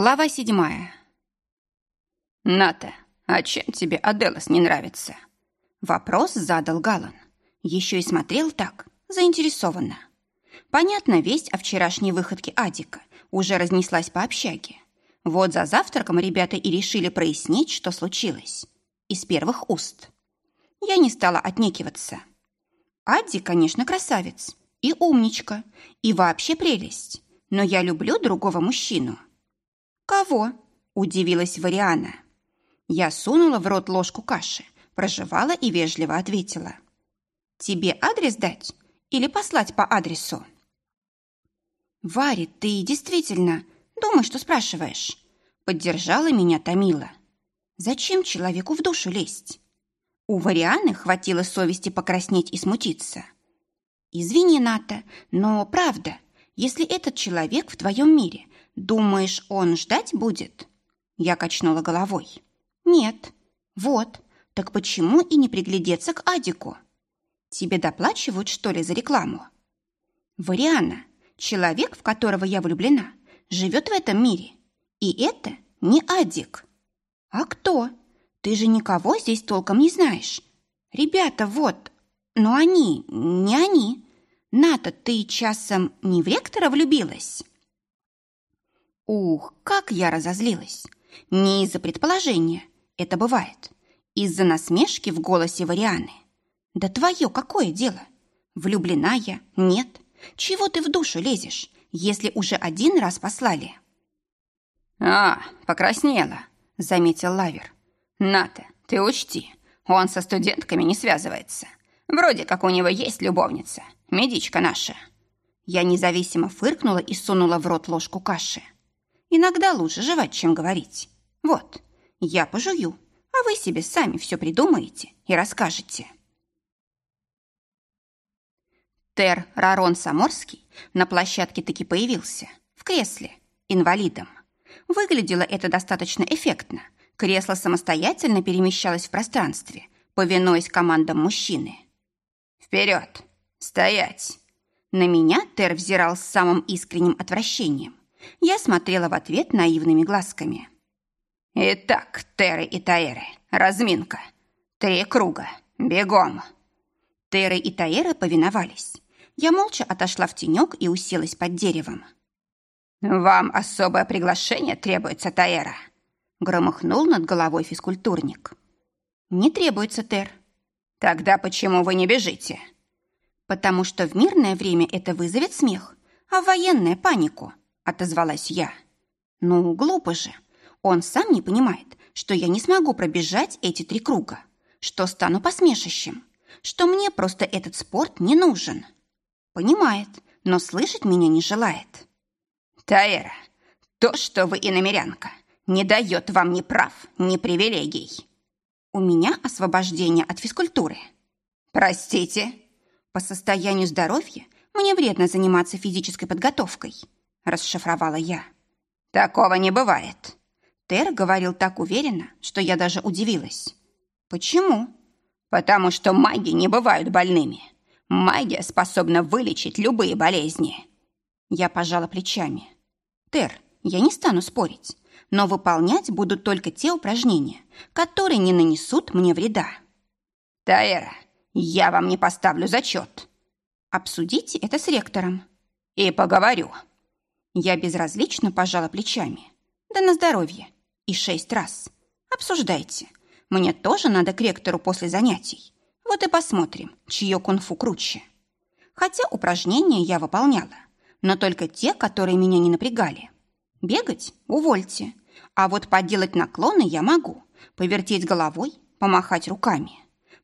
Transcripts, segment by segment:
Глава седьмая. «Ната, а чем тебе Аделос не нравится?» Вопрос задал Галан. Еще и смотрел так, заинтересованно. Понятно, весть о вчерашней выходке Адика уже разнеслась по общаге. Вот за завтраком ребята и решили прояснить, что случилось. Из первых уст. Я не стала отнекиваться. Адди, конечно, красавец. И умничка. И вообще прелесть. Но я люблю другого мужчину. «Кого?» – удивилась Вариана. Я сунула в рот ложку каши, прожевала и вежливо ответила. «Тебе адрес дать или послать по адресу?» «Варя, ты действительно думаешь, что спрашиваешь?» Поддержала меня Томила. «Зачем человеку в душу лезть?» У Варианы хватило совести покраснеть и смутиться. «Извини, Ната, но правда, если этот человек в твоем мире «Думаешь, он ждать будет?» Я качнула головой. «Нет». «Вот. Так почему и не приглядеться к Адику? Тебе доплачивают, что ли, за рекламу?» «Вариана, человек, в которого я влюблена, живет в этом мире. И это не Адик». «А кто? Ты же никого здесь толком не знаешь. Ребята, вот. Но они, не они. Ната, ты часом не в ректора влюбилась?» Ух, как я разозлилась! Не из-за предположения, это бывает. Из-за насмешки в голосе Варианы. Да твое какое дело? Влюблена я? Нет. Чего ты в душу лезешь, если уже один раз послали? А, покраснела, заметил Лавер. Ната, ты учти, он со студентками не связывается. Вроде как у него есть любовница, медичка наша. Я независимо фыркнула и сунула в рот ложку каши. Иногда лучше жевать, чем говорить. Вот, я пожую, а вы себе сами все придумаете и расскажете. Тер Рарон Саморский на площадке таки появился, в кресле, инвалидом. Выглядело это достаточно эффектно. Кресло самостоятельно перемещалось в пространстве, повинуясь командам мужчины. «Вперед! Стоять!» На меня Тер взирал с самым искренним отвращением. Я смотрела в ответ наивными глазками. «Итак, Теры и Таэры, разминка. Три круга. Бегом!» Теры и Таэры повиновались. Я молча отошла в тенек и уселась под деревом. «Вам особое приглашение требуется, Таэра?» Громыхнул над головой физкультурник. «Не требуется, Тер». «Тогда почему вы не бежите?» «Потому что в мирное время это вызовет смех, а в военное – панику отозвалась я. Ну, глупо же. Он сам не понимает, что я не смогу пробежать эти три круга, что стану посмешищем, что мне просто этот спорт не нужен. Понимает, но слышать меня не желает. Таэра, то, что вы иномерянка, не дает вам ни прав, ни привилегий. У меня освобождение от физкультуры. Простите? По состоянию здоровья мне вредно заниматься физической подготовкой расшифровала я. Такого не бывает. Тер говорил так уверенно, что я даже удивилась. Почему? Потому что маги не бывают больными. Магия способна вылечить любые болезни. Я пожала плечами. Тер, я не стану спорить, но выполнять буду только те упражнения, которые не нанесут мне вреда. Таэра, я вам не поставлю зачет. Обсудите это с ректором. И поговорю. Я безразлично пожала плечами. Да на здоровье. И шесть раз. Обсуждайте. Мне тоже надо к ректору после занятий. Вот и посмотрим, чье кунг-фу круче. Хотя упражнения я выполняла, но только те, которые меня не напрягали. Бегать – увольте. А вот поделать наклоны я могу. Повертеть головой, помахать руками.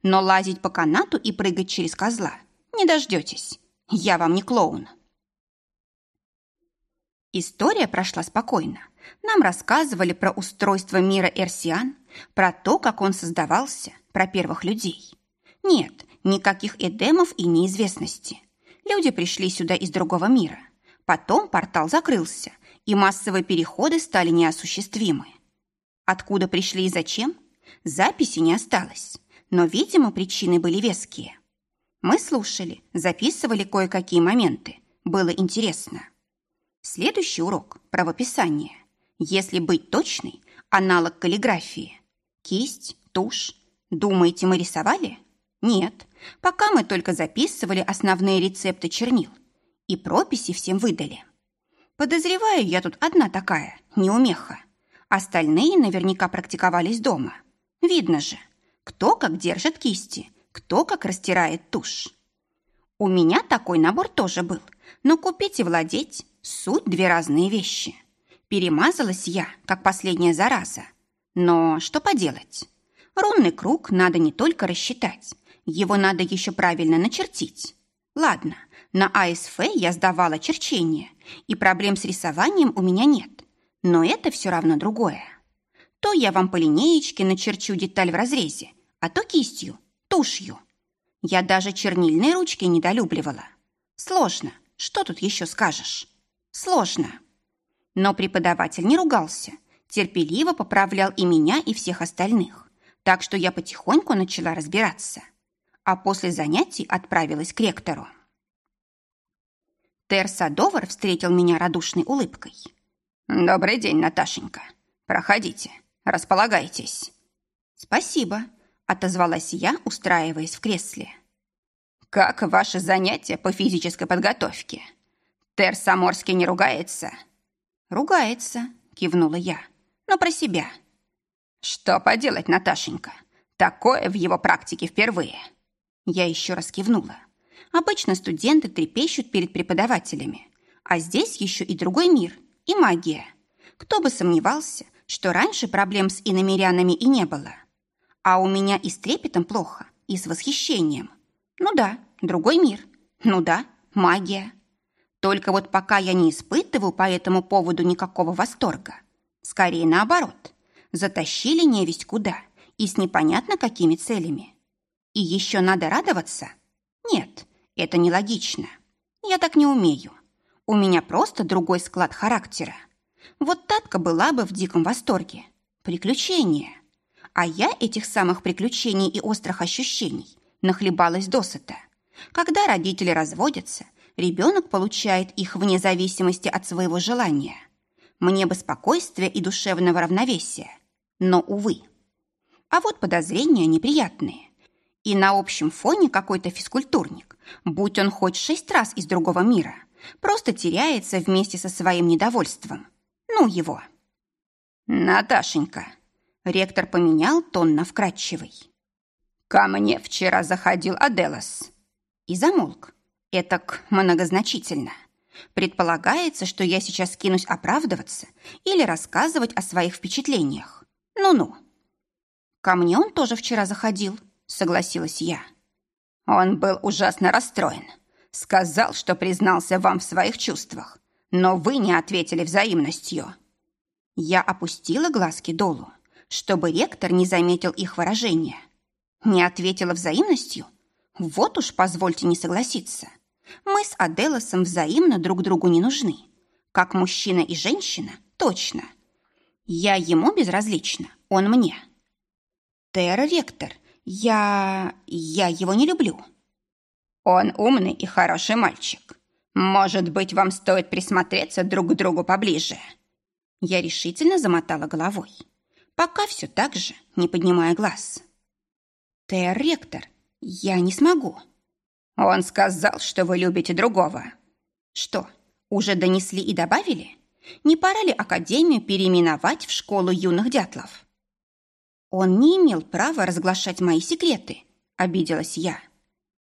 Но лазить по канату и прыгать через козла – не дождетесь. Я вам не клоун. История прошла спокойно. Нам рассказывали про устройство мира Эрсиан, про то, как он создавался, про первых людей. Нет, никаких эдемов и неизвестности. Люди пришли сюда из другого мира. Потом портал закрылся, и массовые переходы стали неосуществимы. Откуда пришли и зачем? Записи не осталось, но, видимо, причины были веские. Мы слушали, записывали кое-какие моменты. Было интересно. Следующий урок – правописание. Если быть точной, аналог каллиграфии. Кисть, тушь. Думаете, мы рисовали? Нет, пока мы только записывали основные рецепты чернил. И прописи всем выдали. Подозреваю, я тут одна такая, неумеха. Остальные наверняка практиковались дома. Видно же, кто как держит кисти, кто как растирает тушь. У меня такой набор тоже был, но купить и владеть – суть две разные вещи. Перемазалась я, как последняя зараза. Но что поделать? Рунный круг надо не только рассчитать, его надо еще правильно начертить. Ладно, на АСФ я сдавала черчение, и проблем с рисованием у меня нет. Но это все равно другое. То я вам по линеечке начерчу деталь в разрезе, а то кистью, тушью. Я даже чернильные ручки недолюбливала. Сложно, что тут еще скажешь? Сложно. Но преподаватель не ругался, терпеливо поправлял и меня, и всех остальных. Так что я потихоньку начала разбираться. А после занятий отправилась к ректору. Тер Садовар встретил меня радушной улыбкой. «Добрый день, Наташенька. Проходите, располагайтесь». «Спасибо», — отозвалась я, устраиваясь в кресле. «Как ваши занятия по физической подготовке? Тер Саморский не ругается?» «Ругается», — кивнула я, — «но про себя». «Что поделать, Наташенька? Такое в его практике впервые». Я еще раз кивнула. Обычно студенты трепещут перед преподавателями, а здесь еще и другой мир, и магия. Кто бы сомневался, что раньше проблем с иномерянами и не было. А у меня и с трепетом плохо, и с восхищением. Ну да, другой мир. Ну да, магия. Только вот пока я не испытываю по этому поводу никакого восторга. Скорее наоборот. Затащили невесть куда и с непонятно какими целями. И еще надо радоваться? Нет, это нелогично. Я так не умею. У меня просто другой склад характера. Вот Татка была бы в диком восторге. Приключения. А я этих самых приключений и острых ощущений нахлебалась досыта. Когда родители разводятся, ребенок получает их вне зависимости от своего желания. Мне бы спокойствия и душевного равновесия. Но, увы. А вот подозрения неприятные. И на общем фоне какой-то физкультурник, будь он хоть шесть раз из другого мира, просто теряется вместе со своим недовольством. Ну его. «Наташенька!» Ректор поменял тон на вкрадчивый. «Ко мне вчера заходил Аделос». И замолк. Этак многозначительно. Предполагается, что я сейчас кинусь оправдываться или рассказывать о своих впечатлениях. Ну-ну. Ко мне он тоже вчера заходил, согласилась я. Он был ужасно расстроен. Сказал, что признался вам в своих чувствах, но вы не ответили взаимностью. Я опустила глазки долу, чтобы ректор не заметил их выражения. Не ответила взаимностью? Вот уж позвольте не согласиться. Мы с Аделосом взаимно друг другу не нужны. Как мужчина и женщина, точно. Я ему безразлична, он мне. Терра-ректор, я... я его не люблю. Он умный и хороший мальчик. Может быть, вам стоит присмотреться друг к другу поближе. Я решительно замотала головой. Пока все так же, не поднимая глаз. Терра-ректор, я не смогу. Он сказал, что вы любите другого. Что, уже донесли и добавили? Не пора ли Академию переименовать в школу юных дятлов? Он не имел права разглашать мои секреты, обиделась я.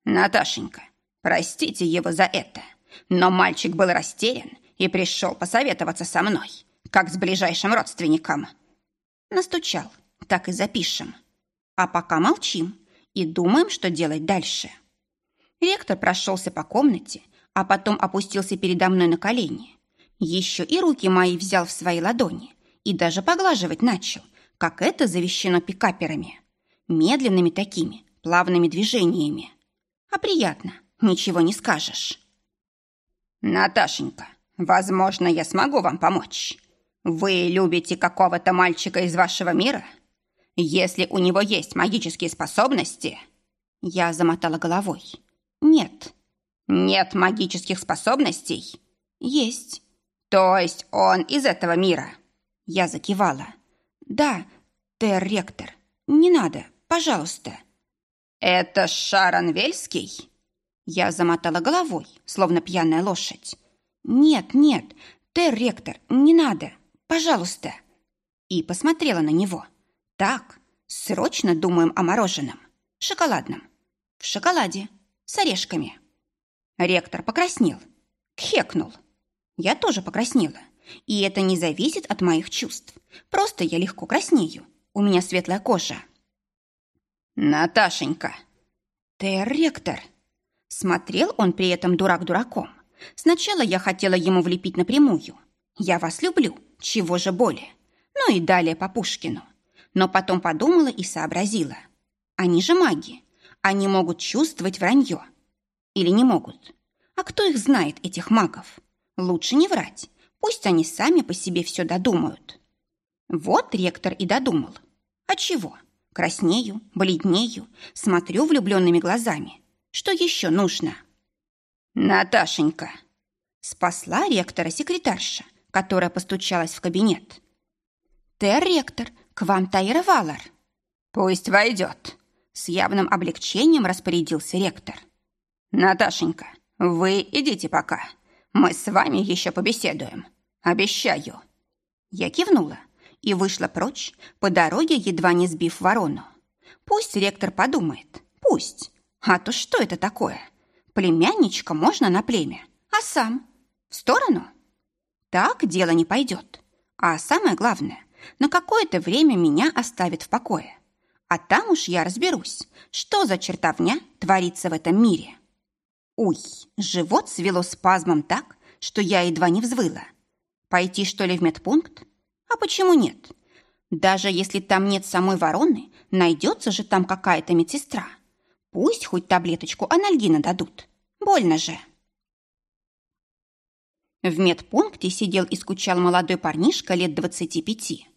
Наташенька, простите его за это, но мальчик был растерян и пришел посоветоваться со мной, как с ближайшим родственником. Настучал, так и запишем. А пока молчим и думаем, что делать дальше. Ректор прошелся по комнате, а потом опустился передо мной на колени. Еще и руки мои взял в свои ладони и даже поглаживать начал, как это завещено пикаперами. Медленными такими, плавными движениями. А приятно, ничего не скажешь. «Наташенька, возможно, я смогу вам помочь. Вы любите какого-то мальчика из вашего мира? Если у него есть магические способности...» Я замотала головой. «Нет». «Нет магических способностей?» «Есть». «То есть он из этого мира?» Я закивала. «Да, тер-ректор, не надо, пожалуйста». «Это Шарон Вельский?» Я замотала головой, словно пьяная лошадь. «Нет, нет, тер-ректор, не надо, пожалуйста». И посмотрела на него. «Так, срочно думаем о мороженом. Шоколадном. В шоколаде. С орешками». Ректор покраснел. Кхекнул. Я тоже покраснела. И это не зависит от моих чувств. Просто я легко краснею. У меня светлая кожа. «Наташенька!» «Ты ректор!» Смотрел он при этом дурак дураком. Сначала я хотела ему влепить напрямую. «Я вас люблю, чего же более?» Ну и далее по Пушкину. Но потом подумала и сообразила. Они же маги. Они могут чувствовать вранье. Или не могут. А кто их знает, этих магов? Лучше не врать. Пусть они сами по себе все додумают. Вот ректор и додумал. А чего? Краснею, бледнею, смотрю влюбленными глазами. Что еще нужно? Наташенька. Спасла ректора секретарша, которая постучалась в кабинет. «Тер-ректор, к вам Таира Валар». «Пусть войдет», — с явным облегчением распорядился ректор. «Наташенька, вы идите пока. Мы с вами еще побеседуем. Обещаю». Я кивнула и вышла прочь, по дороге едва не сбив ворону. Пусть ректор подумает, пусть. А то что это такое? Племянничка можно на племя, а сам? В сторону? Так дело не пойдет. А самое главное, на какое-то время меня оставит в покое. А там уж я разберусь, что за чертовня творится в этом мире. Уй, живот свело спазмом так, что я едва не взвыла. Пойти, что ли, в медпункт? А почему нет? Даже если там нет самой вороны, найдется же там какая-то медсестра. Пусть хоть таблеточку анальгина дадут. Больно же. В медпункте сидел и скучал молодой парнишка лет двадцати пяти.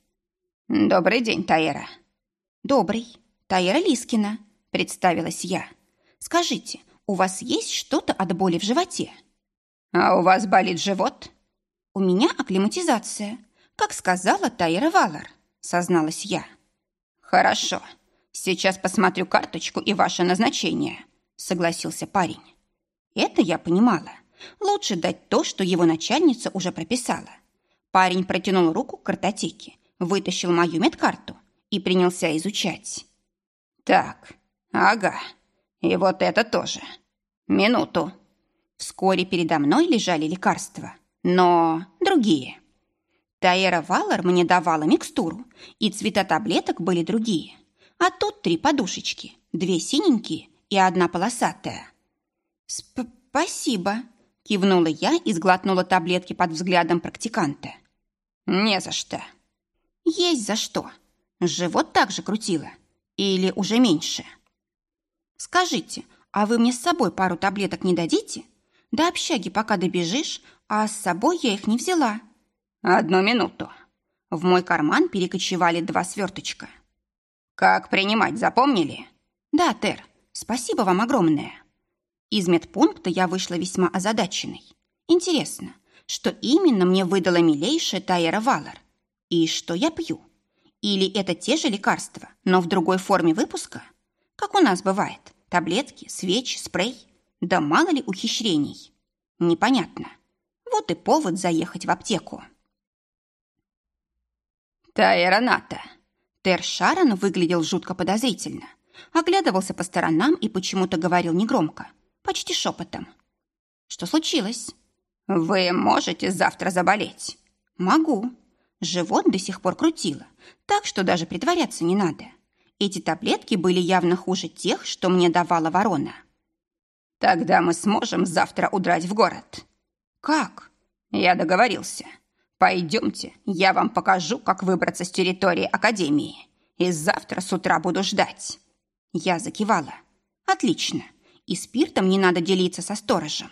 «Добрый день, Таэра». «Добрый. Таэра Лискина», — представилась я. «Скажите, у вас есть что-то от боли в животе?» «А у вас болит живот?» «У меня акклиматизация, как сказала Тайра Валар», — созналась я. «Хорошо. Сейчас посмотрю карточку и ваше назначение», — согласился парень. Это я понимала. Лучше дать то, что его начальница уже прописала. Парень протянул руку к картотеке, вытащил мою медкарту и принялся изучать. «Так, ага, и вот это тоже. Минуту. Вскоре передо мной лежали лекарства, но другие. Таэра Валар мне давала микстуру, и цвета таблеток были другие. А тут три подушечки, две синенькие и одна полосатая. «Спасибо», – кивнула я и сглотнула таблетки под взглядом практиканта. «Не за что». «Есть за что. Живот также крутило. Или уже меньше?» «Скажите, а вы мне с собой пару таблеток не дадите? До общаги пока добежишь, а с собой я их не взяла». «Одну минуту». В мой карман перекочевали два сверточка. «Как принимать, запомнили?» «Да, Тер, спасибо вам огромное». Из медпункта я вышла весьма озадаченной. Интересно, что именно мне выдала милейшая Тайера Валар? И что я пью? Или это те же лекарства, но в другой форме выпуска? Как у нас бывает, таблетки, свечи, спрей. Да мало ли ухищрений. Непонятно. Вот и повод заехать в аптеку. Тайраната. Тер Шарон выглядел жутко подозрительно. Оглядывался по сторонам и почему-то говорил негромко, почти шепотом. Что случилось? Вы можете завтра заболеть? Могу. Живот до сих пор крутило, так что даже притворяться не надо. Эти таблетки были явно хуже тех, что мне давала ворона. Тогда мы сможем завтра удрать в город. Как? Я договорился. Пойдемте, я вам покажу, как выбраться с территории Академии. И завтра с утра буду ждать. Я закивала. Отлично. И спиртом не надо делиться со сторожем.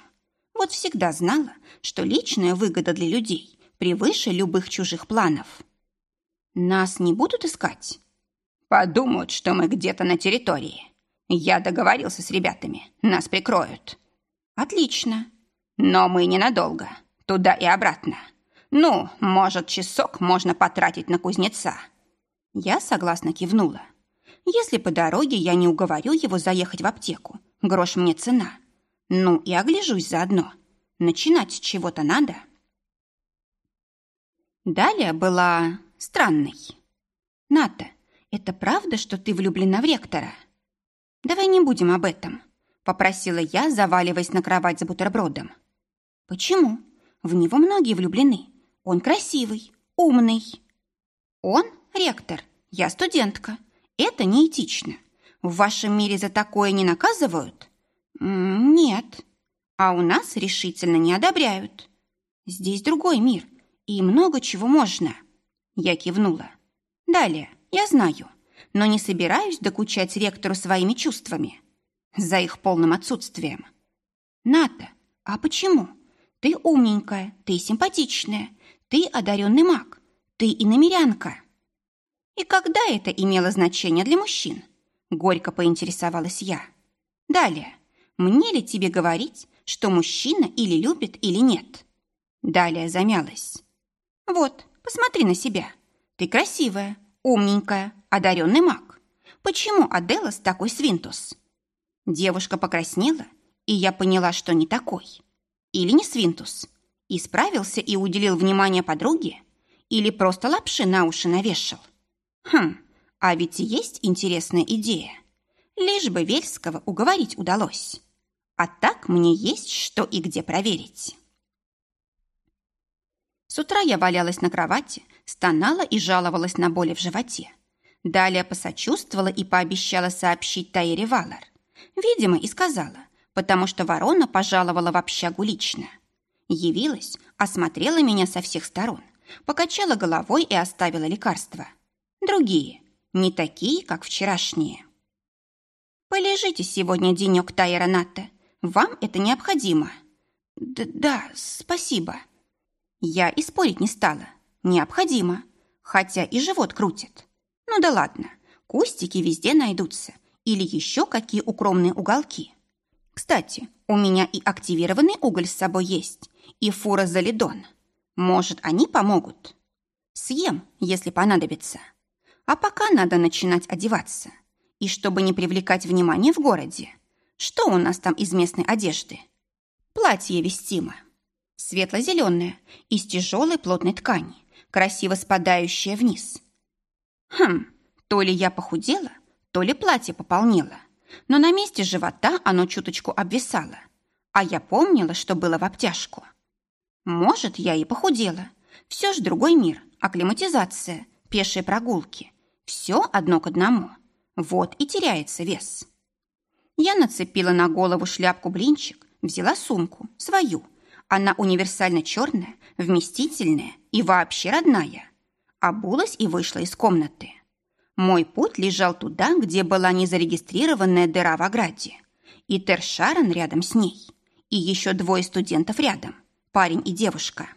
Вот всегда знала, что личная выгода для людей превыше любых чужих планов. Нас не будут искать? Подумают, что мы где-то на территории. Я договорился с ребятами. Нас прикроют. Отлично. Но мы ненадолго. Туда и обратно. Ну, может, часок можно потратить на кузнеца. Я согласно кивнула. Если по дороге я не уговорю его заехать в аптеку, грош мне цена. Ну и огляжусь заодно. Начинать с чего-то надо. Далее была странной. «Ната, это правда, что ты влюблена в ректора?» «Давай не будем об этом», — попросила я, заваливаясь на кровать за бутербродом. «Почему? В него многие влюблены. Он красивый, умный». «Он ректор, я студентка. Это неэтично. В вашем мире за такое не наказывают?» «Нет. А у нас решительно не одобряют. Здесь другой мир, и много чего можно». Я кивнула. «Далее, я знаю, но не собираюсь докучать ректору своими чувствами. За их полным отсутствием. Ната, а почему? Ты умненькая, ты симпатичная, ты одаренный маг, ты иномерянка». «И когда это имело значение для мужчин?» Горько поинтересовалась я. «Далее, мне ли тебе говорить, что мужчина или любит, или нет?» Далее замялась. «Вот, посмотри на себя. Ты красивая, умненькая, одаренный маг. Почему Аделас такой свинтус?» Девушка покраснела, и я поняла, что не такой. Или не свинтус. Исправился и уделил внимание подруге? Или просто лапши на уши навешал? Хм, а ведь есть интересная идея. Лишь бы Вельского уговорить удалось. А так мне есть что и где проверить. С утра я валялась на кровати, стонала и жаловалась на боли в животе. Далее посочувствовала и пообещала сообщить Таире Валар. Видимо, и сказала, потому что ворона пожаловала в общагу лично. Явилась, осмотрела меня со всех сторон, покачала головой и оставила лекарства. Другие, не такие, как вчерашние. «Полежите сегодня денек, Тайра Натта. Вам это необходимо». «Да, спасибо». Я и спорить не стала. Необходимо. Хотя и живот крутит. Ну да ладно, кустики везде найдутся. Или еще какие укромные уголки. Кстати, у меня и активированный уголь с собой есть, и фура залидон. Может, они помогут? Съем, если понадобится. А пока надо начинать одеваться. И чтобы не привлекать внимание в городе. Что у нас там из местной одежды? Платье вестимо светло-зеленая, из тяжелой плотной ткани, красиво спадающая вниз. Хм, то ли я похудела, то ли платье пополнело, но на месте живота оно чуточку обвисало, а я помнила, что было в обтяжку. Может, я и похудела. Все ж другой мир, акклиматизация, пешие прогулки. Все одно к одному. Вот и теряется вес. Я нацепила на голову шляпку-блинчик, взяла сумку, свою, она универсально черная, вместительная и вообще родная. Обулась и вышла из комнаты. Мой путь лежал туда, где была незарегистрированная дыра в ограде. И Тершарон рядом с ней. И еще двое студентов рядом. Парень и девушка.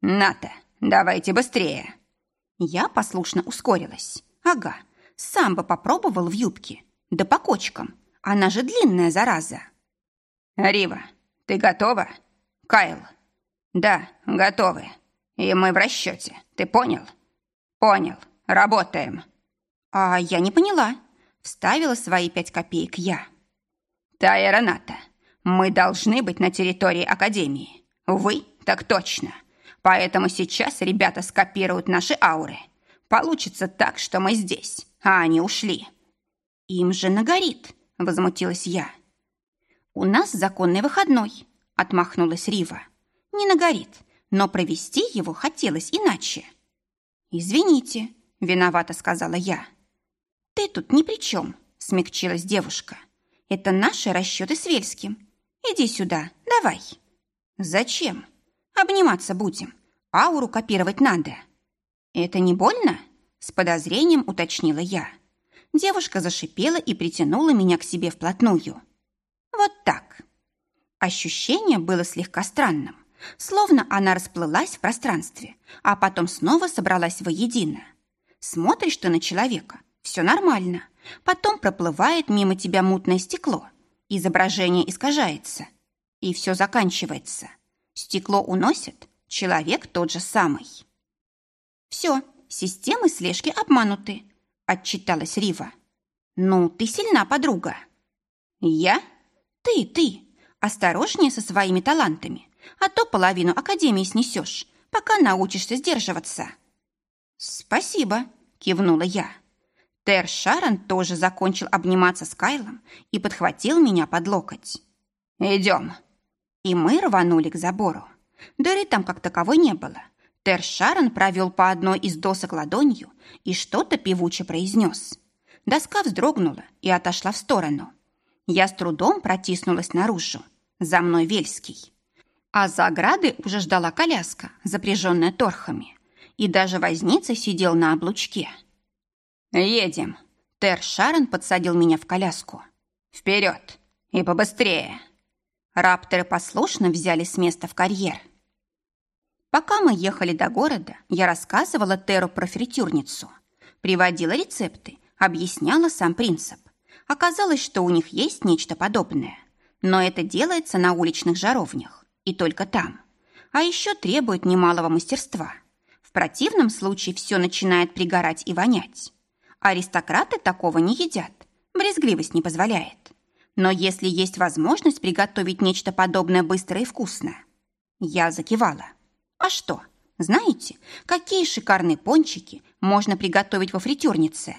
«Ната, давайте быстрее!» Я послушно ускорилась. Ага, сам бы попробовал в юбке. Да по кочкам. Она же длинная, зараза. «Рива, ты готова?» Кайл. Да, готовы. И мы в расчете. Ты понял? Понял. Работаем. А я не поняла. Вставила свои пять копеек я. Тая Рената, мы должны быть на территории Академии. Вы так точно. Поэтому сейчас ребята скопируют наши ауры. Получится так, что мы здесь, а они ушли. Им же нагорит, возмутилась я. У нас законный выходной, Отмахнулась Рива. Не нагорит, но провести его хотелось иначе. «Извините», — виновата сказала я. «Ты тут ни при чем», — смягчилась девушка. «Это наши расчеты с Вельским. Иди сюда, давай». «Зачем? Обниматься будем. Ауру копировать надо». «Это не больно?» — с подозрением уточнила я. Девушка зашипела и притянула меня к себе вплотную. «Вот так. Ощущение было слегка странным, словно она расплылась в пространстве, а потом снова собралась воедино. Смотришь ты на человека, все нормально, потом проплывает мимо тебя мутное стекло, изображение искажается, и все заканчивается. Стекло уносят, человек тот же самый. «Все, системы слежки обмануты», — отчиталась Рива. «Ну, ты сильна, подруга». «Я? Ты, ты. Осторожнее со своими талантами, а то половину Академии снесешь, пока научишься сдерживаться». «Спасибо», — кивнула я. Тер Шарон тоже закончил обниматься с Кайлом и подхватил меня под локоть. «Идем». И мы рванули к забору. Дыры там как таковой не было. Тер Шарон провел по одной из досок ладонью и что-то певуче произнес. Доска вздрогнула и отошла в сторону. Я с трудом протиснулась наружу. За мной Вельский. А за оградой уже ждала коляска, запряженная торхами. И даже возница сидел на облучке. «Едем!» Тер Шарон подсадил меня в коляску. «Вперед! И побыстрее!» Рапторы послушно взяли с места в карьер. Пока мы ехали до города, я рассказывала Теру про фритюрницу. Приводила рецепты, объясняла сам принцип. Оказалось, что у них есть нечто подобное. Но это делается на уличных жаровнях. И только там. А еще требует немалого мастерства. В противном случае все начинает пригорать и вонять. Аристократы такого не едят. Брезгливость не позволяет. Но если есть возможность приготовить нечто подобное быстро и вкусно. Я закивала. А что? Знаете, какие шикарные пончики можно приготовить во фритюрнице?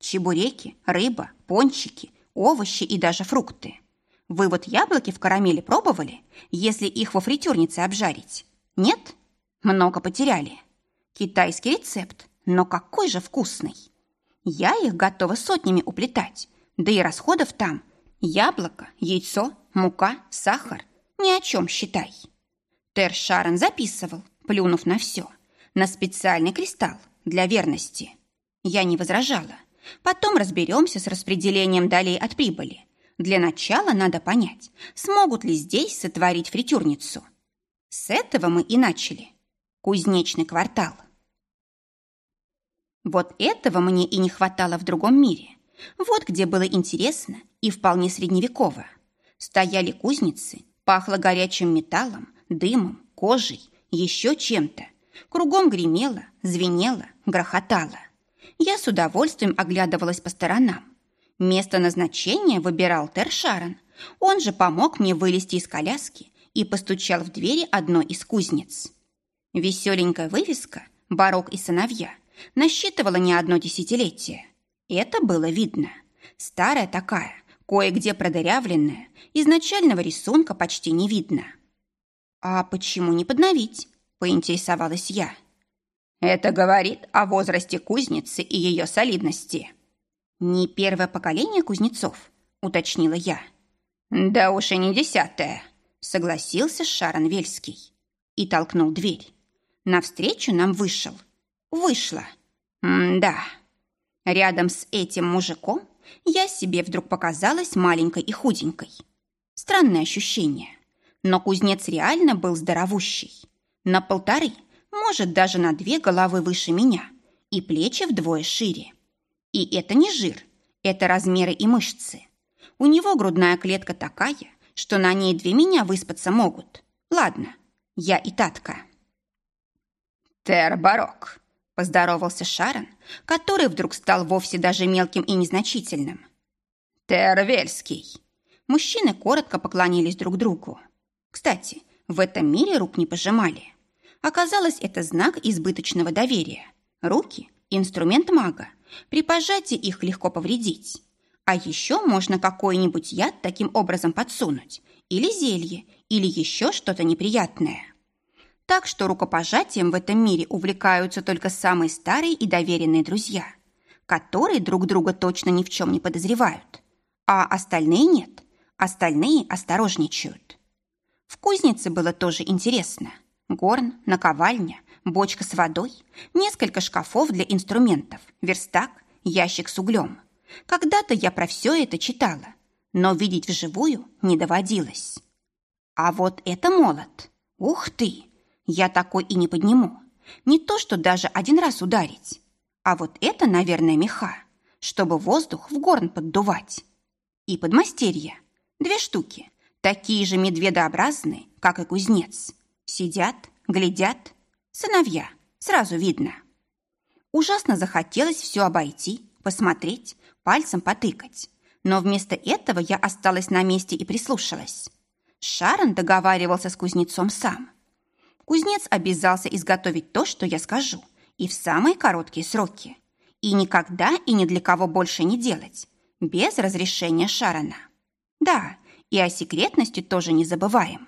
Чебуреки, рыба, пончики, овощи и даже фрукты. Вы вот яблоки в карамели пробовали, если их во фритюрнице обжарить? Нет? Много потеряли. Китайский рецепт, но какой же вкусный. Я их готова сотнями уплетать, да и расходов там. Яблоко, яйцо, мука, сахар. Ни о чем считай. Тер Шарон записывал, плюнув на все, на специальный кристалл для верности. Я не возражала. Потом разберемся с распределением долей от прибыли. Для начала надо понять, смогут ли здесь сотворить фритюрницу. С этого мы и начали. Кузнечный квартал. Вот этого мне и не хватало в другом мире. Вот где было интересно и вполне средневеково. Стояли кузницы, пахло горячим металлом, дымом, кожей, еще чем-то. Кругом гремело, звенело, грохотало. Я с удовольствием оглядывалась по сторонам. Место назначения выбирал Тершаран. Он же помог мне вылезти из коляски и постучал в двери одной из кузнец. Веселенькая вывеска «Барок и сыновья» насчитывала не одно десятилетие. Это было видно. Старая такая, кое-где продырявленная, изначального рисунка почти не видно. «А почему не подновить?» – поинтересовалась я. «Это говорит о возрасте кузницы и ее солидности». «Не первое поколение кузнецов», – уточнила я. «Да уж и не десятое», – согласился Шарон Вельский и толкнул дверь. Навстречу нам вышел. Вышла. М-да. Рядом с этим мужиком я себе вдруг показалась маленькой и худенькой. Странное ощущение. Но кузнец реально был здоровущий. На полторы, может, даже на две головы выше меня. И плечи вдвое шире. И это не жир, это размеры и мышцы. У него грудная клетка такая, что на ней две меня выспаться могут. Ладно, я и татка. «Тербарок», — поздоровался Шарон, который вдруг стал вовсе даже мелким и незначительным. «Тервельский». Мужчины коротко поклонились друг другу. Кстати, в этом мире рук не пожимали. Оказалось, это знак избыточного доверия. Руки – инструмент мага, при пожатии их легко повредить. А еще можно какой-нибудь яд таким образом подсунуть, или зелье, или еще что-то неприятное. Так что рукопожатием в этом мире увлекаются только самые старые и доверенные друзья, которые друг друга точно ни в чем не подозревают. А остальные нет. Остальные осторожничают. В кузнице было тоже интересно. Горн, наковальня, бочка с водой, несколько шкафов для инструментов, верстак, ящик с углем. Когда-то я про все это читала, но видеть вживую не доводилось. А вот это молот. Ух ты! Я такой и не подниму. Не то, что даже один раз ударить. А вот это, наверное, меха, чтобы воздух в горн поддувать. И подмастерья. Две штуки, такие же медведообразные, как и кузнец. Сидят, глядят. Сыновья, сразу видно. Ужасно захотелось все обойти, посмотреть, пальцем потыкать. Но вместо этого я осталась на месте и прислушалась. Шарон договаривался с кузнецом сам. Кузнец обязался изготовить то, что я скажу, и в самые короткие сроки. И никогда и ни для кого больше не делать, без разрешения Шарона. Да, и о секретности тоже не забываем.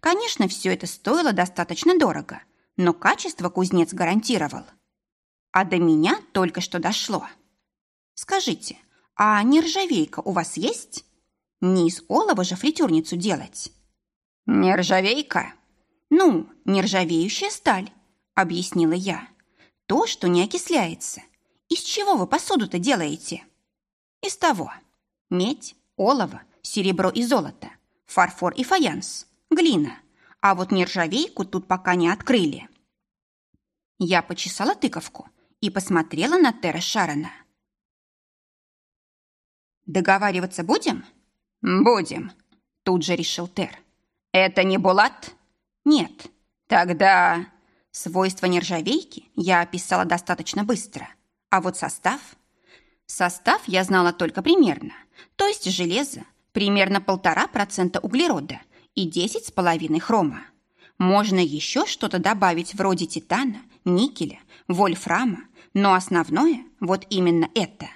Конечно, все это стоило достаточно дорого, но качество кузнец гарантировал. А до меня только что дошло. Скажите, а нержавейка у вас есть? Не из олова же фритюрницу делать. Нержавейка? Ну, нержавеющая сталь, объяснила я. То, что не окисляется. Из чего вы посуду-то делаете? Из того. Медь, олово, серебро и золото, фарфор и фаянс, глина. А вот нержавейку тут пока не открыли. Я почесала тыковку и посмотрела на Терра Шарона. «Договариваться будем?» «Будем», — тут же решил Тер. «Это не Булат?» «Нет». «Тогда...» Свойства нержавейки я описала достаточно быстро. А вот состав... Состав я знала только примерно. То есть железо, примерно полтора процента углерода и десять с половиной хрома. Можно еще что-то добавить вроде титана, никеля, вольфрама, но основное вот именно это.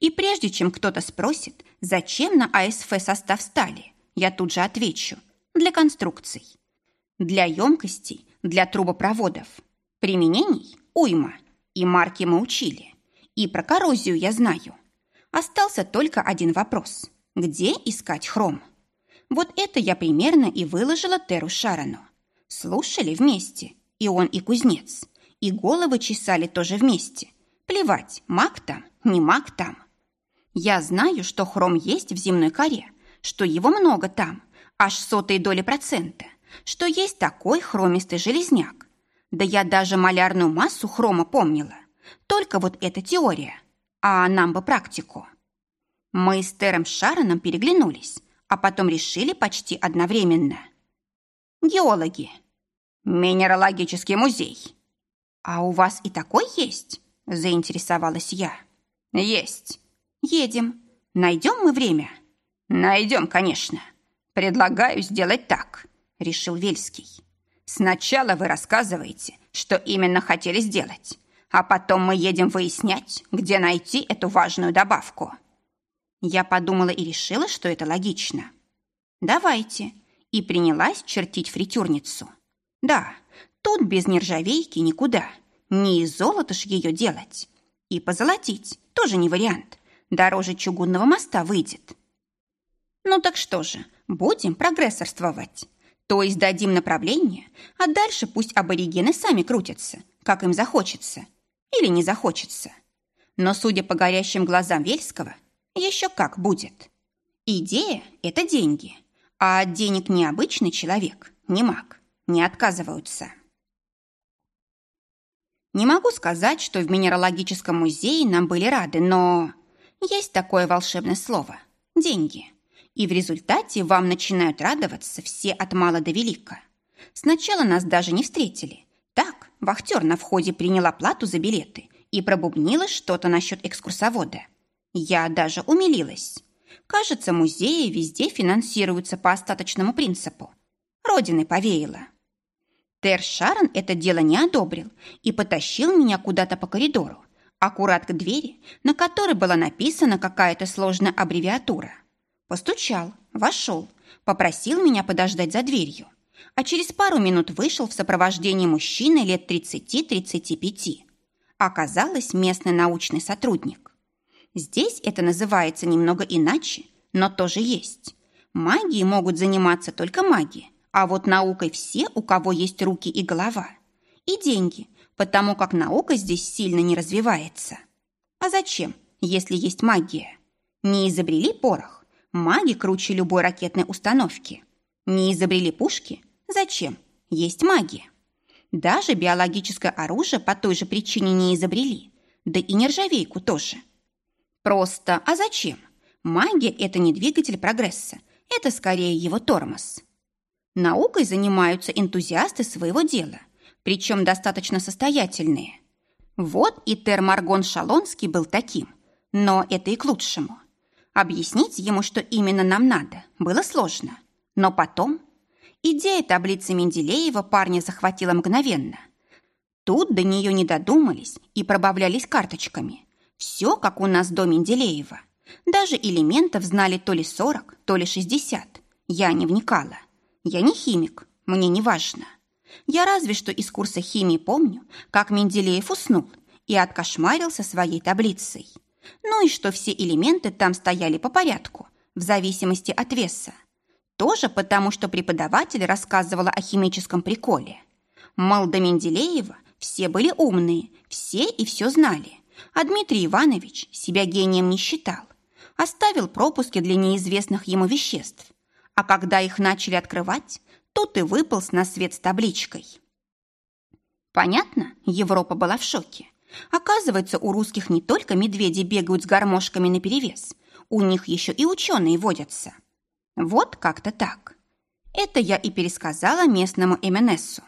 И прежде чем кто-то спросит, зачем на АСФ состав стали, я тут же отвечу – для конструкций. Для емкостей, для трубопроводов. Применений – уйма. И марки мы учили. И про коррозию я знаю. Остался только один вопрос. Где искать хром? Вот это я примерно и выложила Теру Шарону. Слушали вместе, и он, и кузнец. И головы чесали тоже вместе. Плевать, маг там, не маг там. Я знаю, что хром есть в земной коре, что его много там, аж сотые доли процента, что есть такой хромистый железняк. Да я даже малярную массу хрома помнила. Только вот эта теория, а нам бы практику. Мы с Тером Шароном переглянулись, а потом решили почти одновременно. Геологи. Минералогический музей. А у вас и такой есть? Заинтересовалась я. Есть. Едем. Найдем мы время? Найдем, конечно. Предлагаю сделать так, решил Вельский. Сначала вы рассказываете, что именно хотели сделать, а потом мы едем выяснять, где найти эту важную добавку. Я подумала и решила, что это логично. Давайте. И принялась чертить фритюрницу. Да, тут без нержавейки никуда. Не из золота ж ее делать. И позолотить тоже не вариант. Дороже чугунного моста выйдет. Ну так что же, будем прогрессорствовать. То есть дадим направление, а дальше пусть аборигены сами крутятся, как им захочется. Или не захочется. Но, судя по горящим глазам Вельского, еще как будет. Идея – это деньги. А от денег не обычный человек, не маг, не отказываются. Не могу сказать, что в Минералогическом музее нам были рады, но есть такое волшебное слово – деньги. И в результате вам начинают радоваться все от мала до велика. Сначала нас даже не встретили. Так, вахтер на входе приняла плату за билеты и пробубнила что-то насчет экскурсовода. Я даже умилилась. Кажется, музеи везде финансируются по остаточному принципу. Родины повеяло. Тер Шарон это дело не одобрил и потащил меня куда-то по коридору, аккурат к двери, на которой была написана какая-то сложная аббревиатура. Постучал, вошел, попросил меня подождать за дверью, а через пару минут вышел в сопровождении мужчины лет 30-35. Оказалось, местный научный сотрудник. Здесь это называется немного иначе, но тоже есть. Магией могут заниматься только маги, а вот наукой все, у кого есть руки и голова. И деньги, потому как наука здесь сильно не развивается. А зачем, если есть магия? Не изобрели порох? Маги круче любой ракетной установки. Не изобрели пушки? Зачем? Есть магия. Даже биологическое оружие по той же причине не изобрели. Да и нержавейку тоже – Просто, а зачем? Магия – это не двигатель прогресса, это скорее его тормоз. Наукой занимаются энтузиасты своего дела, причем достаточно состоятельные. Вот и Термаргон Шалонский был таким, но это и к лучшему. Объяснить ему, что именно нам надо, было сложно. Но потом... Идея таблицы Менделеева парня захватила мгновенно. Тут до нее не додумались и пробавлялись карточками. Все, как у нас до Менделеева. Даже элементов знали то ли 40, то ли 60. Я не вникала. Я не химик, мне не важно. Я разве что из курса химии помню, как Менделеев уснул и откошмарился своей таблицей. Ну и что все элементы там стояли по порядку, в зависимости от веса. Тоже потому, что преподаватель рассказывала о химическом приколе. Мол, до Менделеева все были умные, все и все знали. А Дмитрий Иванович себя гением не считал. Оставил пропуски для неизвестных ему веществ а когда их начали открывать, тут и выполз на свет с табличкой. Понятно, Европа была в шоке. Оказывается, у русских не только медведи бегают с гармошками наперевес, у них еще и ученые водятся. Вот как-то так. Это я и пересказала местному МНСу.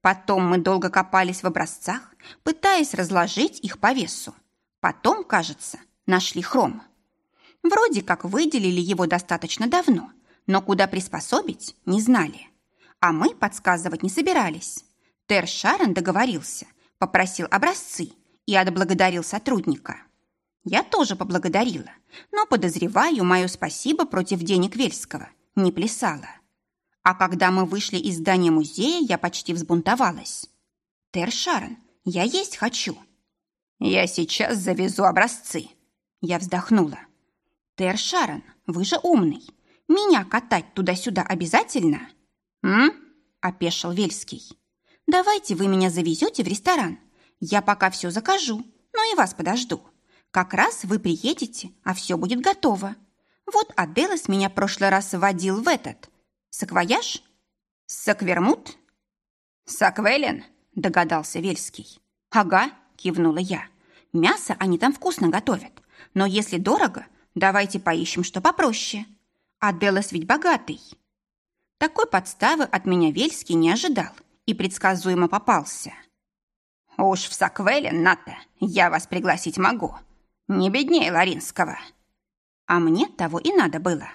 Потом мы долго копались в образцах, пытаясь разложить их по весу. Потом, кажется, нашли хром. Вроде как выделили его достаточно давно, но куда приспособить, не знали. А мы подсказывать не собирались. Тер Шарен договорился, попросил образцы и отблагодарил сотрудника. Я тоже поблагодарила, но, подозреваю, мое спасибо против денег Вельского не плясало. А когда мы вышли из здания музея, я почти взбунтовалась. «Тер Шарен, я есть хочу». «Я сейчас завезу образцы». Я вздохнула. «Тер Шарен, вы же умный. Меня катать туда-сюда обязательно?» «М?» – опешил Вельский. «Давайте вы меня завезете в ресторан. Я пока все закажу, но и вас подожду. Как раз вы приедете, а все будет готово. Вот Аделас меня прошлый раз вводил в этот. Саквояж? Саквермут?» «Саквелен?» – догадался Вельский. «Ага», – кивнула я. «Мясо они там вкусно готовят. Но если дорого, давайте поищем что попроще. А Делос ведь богатый. Такой подставы от меня Вельский не ожидал и предсказуемо попался. Уж в Саквеле, Ната, я вас пригласить могу. Не беднее Ларинского. А мне того и надо было.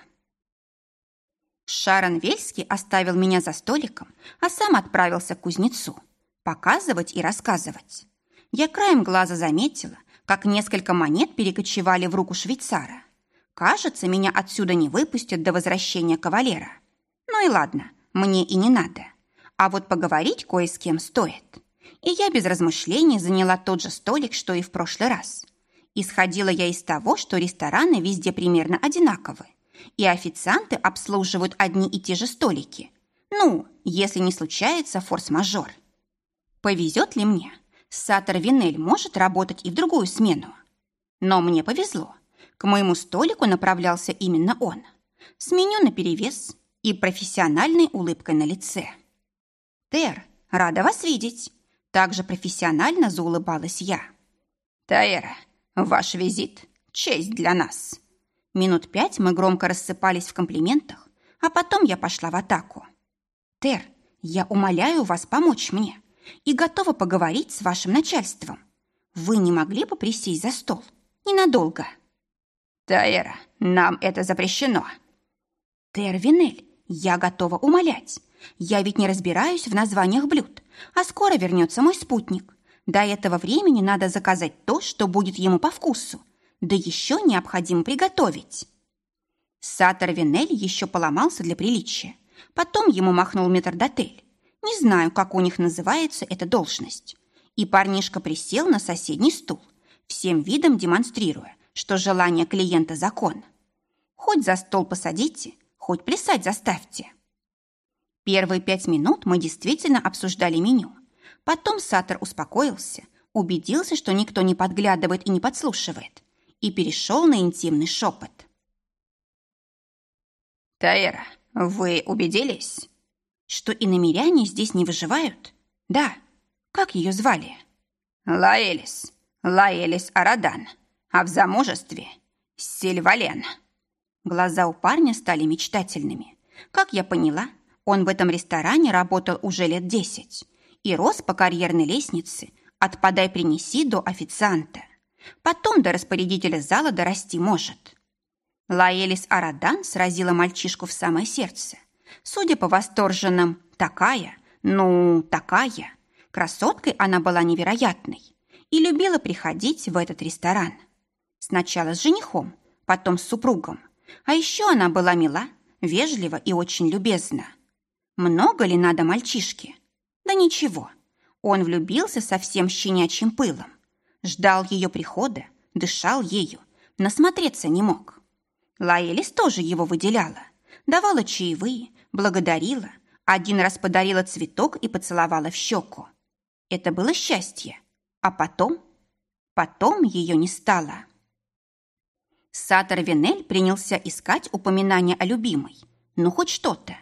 Шарон Вельский оставил меня за столиком, а сам отправился к кузнецу. Показывать и рассказывать. Я краем глаза заметила, как несколько монет перекочевали в руку швейцара. Кажется, меня отсюда не выпустят до возвращения кавалера. Ну и ладно, мне и не надо. А вот поговорить кое с кем стоит. И я без размышлений заняла тот же столик, что и в прошлый раз. Исходила я из того, что рестораны везде примерно одинаковы, и официанты обслуживают одни и те же столики. Ну, если не случается форс-мажор. Повезет ли мне? Сатор Винель может работать и в другую смену. Но мне повезло. К моему столику направлялся именно он. С меню наперевес и профессиональной улыбкой на лице. «Тер, рада вас видеть!» Также профессионально заулыбалась я. «Таэра, ваш визит — честь для нас!» Минут пять мы громко рассыпались в комплиментах, а потом я пошла в атаку. «Тер, я умоляю вас помочь мне и готова поговорить с вашим начальством. Вы не могли бы присесть за стол? Ненадолго». Таэра, нам это запрещено. Тервинель, я готова умолять. Я ведь не разбираюсь в названиях блюд, а скоро вернется мой спутник. До этого времени надо заказать то, что будет ему по вкусу. Да еще необходимо приготовить. Сатор Винель еще поломался для приличия. Потом ему махнул метрдотель. Не знаю, как у них называется эта должность. И парнишка присел на соседний стул, всем видом демонстрируя, что желание клиента – закон. Хоть за стол посадите, хоть плясать заставьте. Первые пять минут мы действительно обсуждали меню. Потом Сатор успокоился, убедился, что никто не подглядывает и не подслушивает, и перешел на интимный шепот. «Таэра, вы убедились?» «Что иномиряне здесь не выживают?» «Да. Как ее звали?» «Лаэлис. Лаэлис Арадан», а в замужестве Сильвален. Глаза у парня стали мечтательными. Как я поняла, Он в этом ресторане работал уже лет десять и рос по карьерной лестнице от «подай, принеси» до официанта. Потом до распорядителя зала дорасти может. Лаэлис Арадан сразила мальчишку в самое сердце. Судя по восторженным «такая», ну, такая, красоткой она была невероятной и любила приходить в этот ресторан. Сначала с женихом, потом с супругом. А еще она была мила, вежлива и очень любезна. Много ли надо мальчишке? Да ничего. Он влюбился совсем щенячьим пылом. Ждал ее прихода, дышал ею, насмотреться не мог. Лаэлис тоже его выделяла. Давала чаевые, благодарила, один раз подарила цветок и поцеловала в щеку. Это было счастье. А потом? Потом ее не стало. Сатор Венель принялся искать упоминания о любимой. Ну, хоть что-то.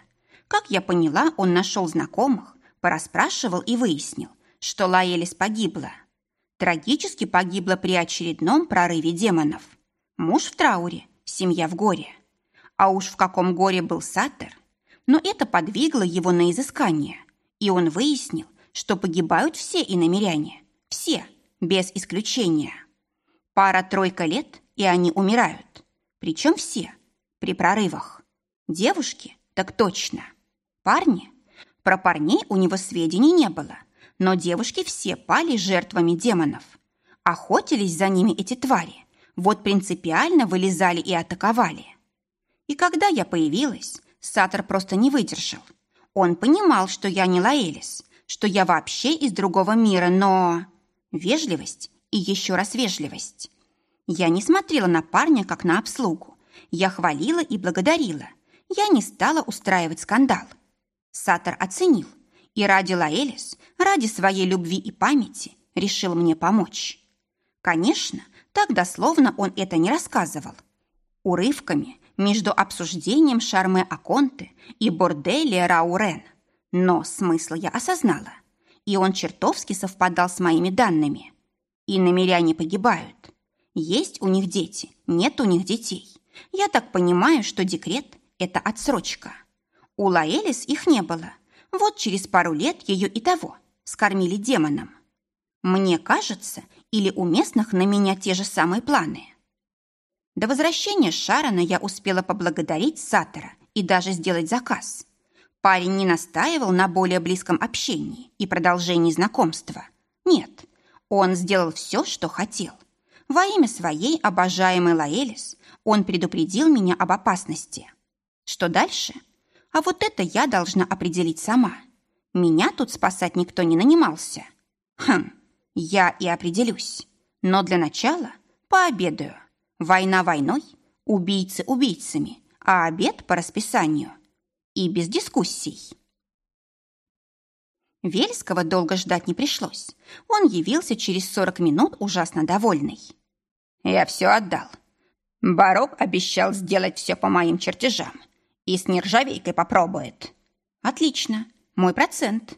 Как я поняла, он нашел знакомых, порасспрашивал и выяснил, что Лаэлис погибла. Трагически погибла при очередном прорыве демонов. Муж в трауре, семья в горе. А уж в каком горе был Сатер. Но это подвигло его на изыскание. И он выяснил, что погибают все иномеряне. Все, без исключения. Пара-тройка лет, и они умирают. Причем все, при прорывах. Девушки, так точно. Парни? Про парней у него сведений не было, но девушки все пали жертвами демонов. Охотились за ними эти твари, вот принципиально вылезали и атаковали. И когда я появилась, Сатор просто не выдержал. Он понимал, что я не Лаэлис, что я вообще из другого мира, но... Вежливость и еще раз вежливость. Я не смотрела на парня, как на обслугу. Я хвалила и благодарила. Я не стала устраивать скандал. Сатор оценил. И ради Лаэлис, ради своей любви и памяти, решил мне помочь. Конечно, так дословно он это не рассказывал. Урывками между обсуждением Шарме Аконте и борделя Раурен. Но смысл я осознала и он чертовски совпадал с моими данными. И намеряне погибают. Есть у них дети, нет у них детей. Я так понимаю, что декрет – это отсрочка. У Лаэлис их не было. Вот через пару лет ее и того скормили демоном. Мне кажется, или у местных на меня те же самые планы. До возвращения Шарона я успела поблагодарить Сатора и даже сделать заказ. Парень не настаивал на более близком общении и продолжении знакомства. Нет, он сделал все, что хотел. Во имя своей обожаемой Лаэлис он предупредил меня об опасности. Что дальше? А вот это я должна определить сама. Меня тут спасать никто не нанимался. Хм, я и определюсь. Но для начала пообедаю. Война войной, убийцы убийцами, а обед по расписанию и без дискуссий. Вельского долго ждать не пришлось. Он явился через сорок минут ужасно довольный. «Я все отдал. Барок обещал сделать все по моим чертежам и с нержавейкой попробует». «Отлично. Мой процент».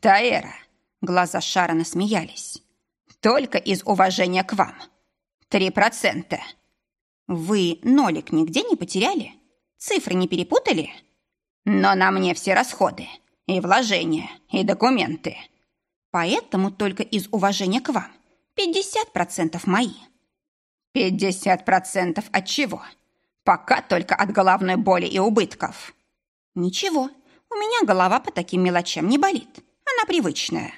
«Таэра». Глаза Шарона смеялись. «Только из уважения к вам. Три процента». «Вы нолик нигде не потеряли? Цифры не перепутали?» Но на мне все расходы, и вложения, и документы. Поэтому только из уважения к вам 50% мои. 50% от чего? Пока только от головной боли и убытков. Ничего, у меня голова по таким мелочам не болит. Она привычная.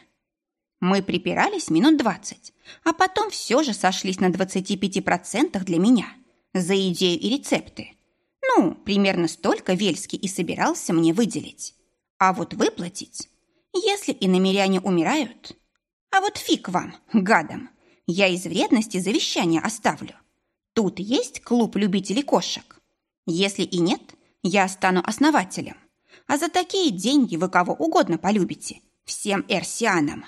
Мы припирались минут двадцать, а потом все же сошлись на 25% для меня за идею и рецепты. Ну, примерно столько Вельский и собирался мне выделить. А вот выплатить, если и намеряне умирают. А вот фиг вам, гадам, я из вредности завещание оставлю. Тут есть клуб любителей кошек. Если и нет, я стану основателем. А за такие деньги вы кого угодно полюбите. Всем эрсианам.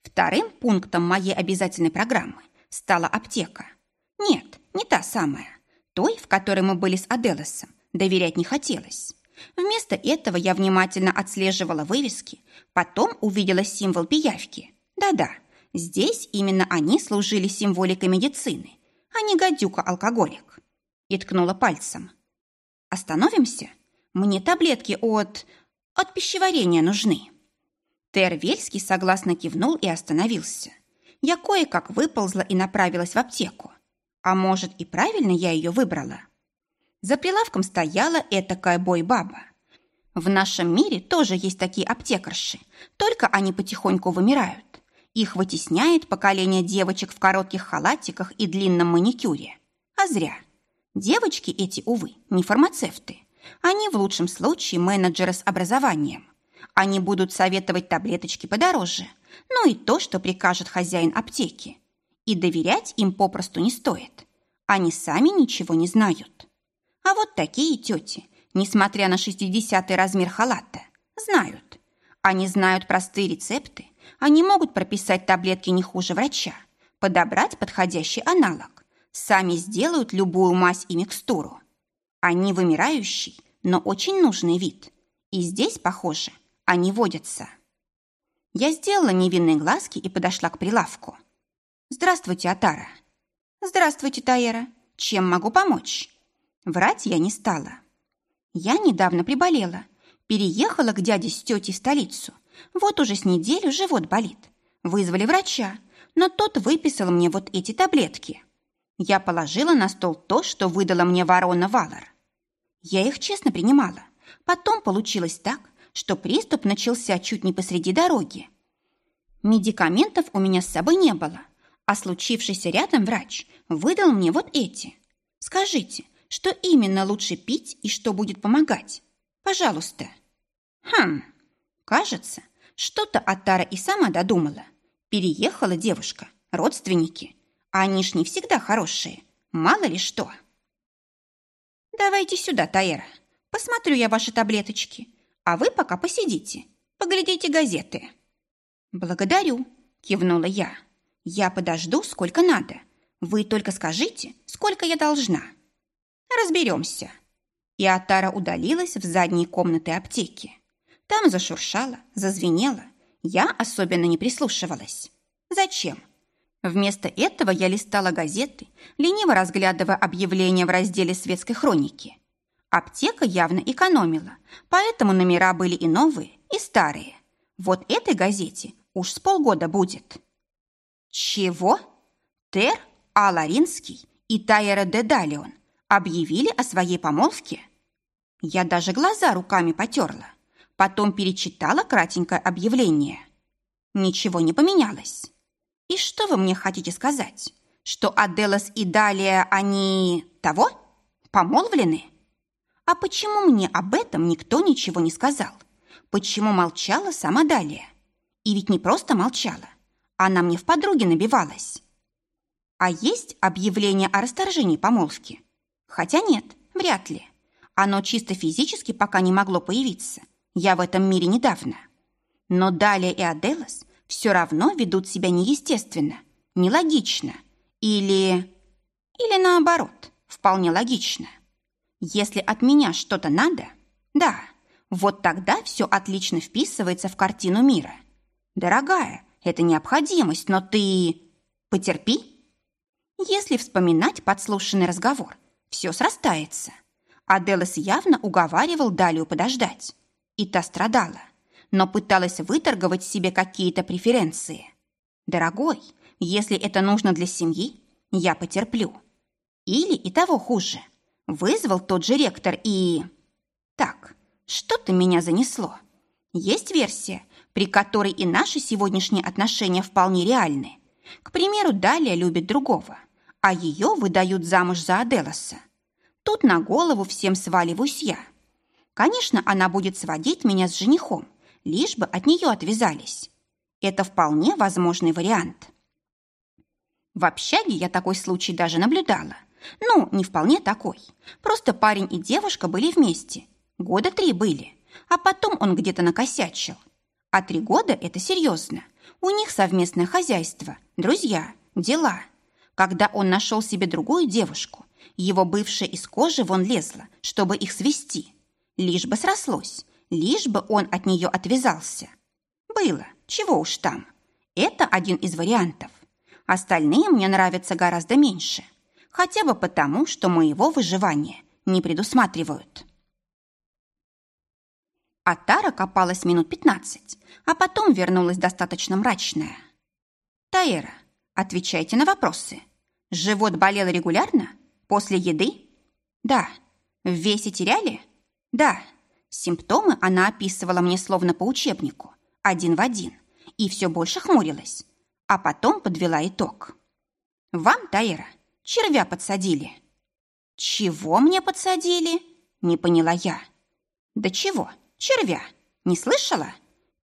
Вторым пунктом моей обязательной программы стала аптека. Нет, не та самая. Той, в которой мы были с Аделосом, доверять не хотелось. Вместо этого я внимательно отслеживала вывески, потом увидела символ пиявки. Да-да, здесь именно они служили символикой медицины, а не гадюка-алкоголик. И ткнула пальцем. «Остановимся? Мне таблетки от... от пищеварения нужны». Тервельский согласно кивнул и остановился. Я кое-как выползла и направилась в аптеку. А может, и правильно я ее выбрала? За прилавком стояла этакая бой-баба. В нашем мире тоже есть такие аптекарши, только они потихоньку вымирают. Их вытесняет поколение девочек в коротких халатиках и длинном маникюре. А зря. Девочки эти, увы, не фармацевты. Они в лучшем случае менеджеры с образованием. Они будут советовать таблеточки подороже, ну и то, что прикажет хозяин аптеки. И доверять им попросту не стоит. Они сами ничего не знают. А вот такие тети, несмотря на 60-й размер халата, знают. Они знают простые рецепты, они могут прописать таблетки не хуже врача, подобрать подходящий аналог, сами сделают любую мазь и микстуру. Они вымирающий, но очень нужный вид. И здесь, похоже, они водятся. Я сделала невинные глазки и подошла к прилавку. «Здравствуйте, Атара». «Здравствуйте, Таэра. Чем могу помочь?» Врать я не стала. Я недавно приболела. Переехала к дяде с тетей в столицу. Вот уже с неделю живот болит. Вызвали врача, но тот выписал мне вот эти таблетки. Я положила на стол то, что выдала мне ворона Валар. Я их честно принимала. Потом получилось так, что приступ начался чуть не посреди дороги. Медикаментов у меня с собой не было, а случившийся рядом врач выдал мне вот эти. Скажите, что именно лучше пить и что будет помогать? Пожалуйста. Хм, кажется, что-то Атара и сама додумала. Переехала девушка, родственники. А они ж не всегда хорошие. Мало ли что. Давайте сюда, Таэра. Посмотрю я ваши таблеточки. А вы пока посидите, поглядите газеты. Благодарю, кивнула я. Я подожду, сколько надо. Вы только скажите, сколько я должна. Разберемся. И Атара удалилась в задние комнаты аптеки. Там зашуршало, зазвенело. Я особенно не прислушивалась. Зачем? Вместо этого я листала газеты, лениво разглядывая объявления в разделе светской хроники. Аптека явно экономила, поэтому номера были и новые, и старые. Вот этой газете уж с полгода будет. Чего? Тер Аларинский и Тайера де Далион объявили о своей помолвке? Я даже глаза руками потерла. Потом перечитала кратенькое объявление. Ничего не поменялось. И что вы мне хотите сказать? Что Аделас и Далия, они... того? Помолвлены? А почему мне об этом никто ничего не сказал? Почему молчала сама Далия? И ведь не просто молчала. Она мне в подруге набивалась. А есть объявление о расторжении помолвки? Хотя нет, вряд ли. Оно чисто физически пока не могло появиться. Я в этом мире недавно. Но Далия и Аделас все равно ведут себя неестественно, нелогично. Или... Или наоборот, вполне логично. Если от меня что-то надо, да, вот тогда все отлично вписывается в картину мира. Дорогая, это необходимость, но ты... Потерпи. Если вспоминать подслушанный разговор, все срастается. Аделос явно уговаривал Далию подождать. И та страдала, но пыталась выторговать себе какие-то преференции. Дорогой, если это нужно для семьи, я потерплю. Или и того хуже – Вызвал тот же ректор и... Так, что-то меня занесло. Есть версия, при которой и наши сегодняшние отношения вполне реальны. К примеру, Далия любит другого, а ее выдают замуж за Аделоса. Тут на голову всем сваливаюсь я. Конечно, она будет сводить меня с женихом, лишь бы от нее отвязались. Это вполне возможный вариант. В общаге я такой случай даже наблюдала. Ну, не вполне такой. Просто парень и девушка были вместе. Года три были. А потом он где-то накосячил. А три года – это серьезно. У них совместное хозяйство, друзья, дела. Когда он нашел себе другую девушку, его бывшая из кожи вон лезла, чтобы их свести. Лишь бы срослось, лишь бы он от нее отвязался. Было, чего уж там. Это один из вариантов. Остальные мне нравятся гораздо меньше – хотя бы потому, что моего выживания не предусматривают. А Тара копалась минут пятнадцать, а потом вернулась достаточно мрачная. «Таэра, отвечайте на вопросы. Живот болел регулярно? После еды?» «Да». «В весе теряли?» «Да». Симптомы она описывала мне словно по учебнику, один в один, и все больше хмурилась, а потом подвела итог. «Вам, Таэра, червя подсадили». «Чего мне подсадили?» – не поняла я. «Да чего? Червя. Не слышала?»